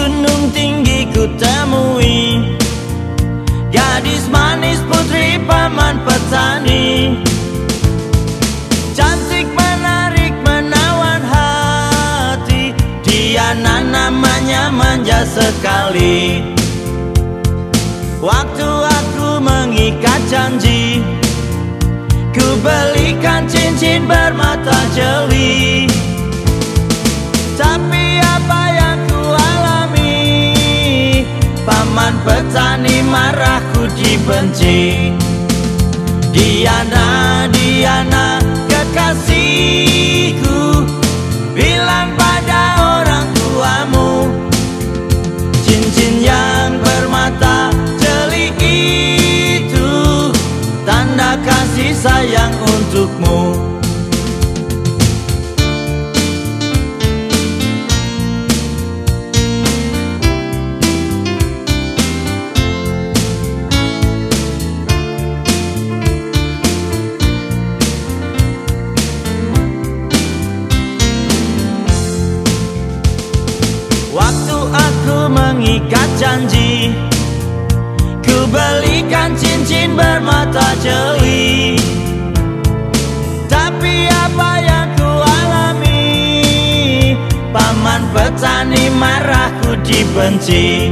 gunung tinggi ku temui. Gadis manis putri paman petani. Cantik menarik menawan hati. Diana namanya manja sekali. Waktu aku mengikat janji Ku belikan cincin bermata jeli. Petani marahku dibenci Diana, Diana, kekasihku Bilang pada orang tuamu. Cincin yang bermata jeli itu Tanda kasih sayang untukmu mengikat janji. Ku cincin bermata jeli. Tapi apa yang ku alami Paman petani marahku dibenci.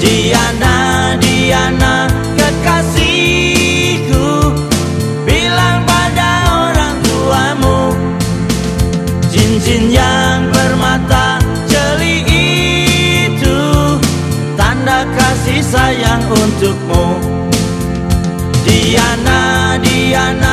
Diana, Diana, kekasihku untukmu. Diana, Diana,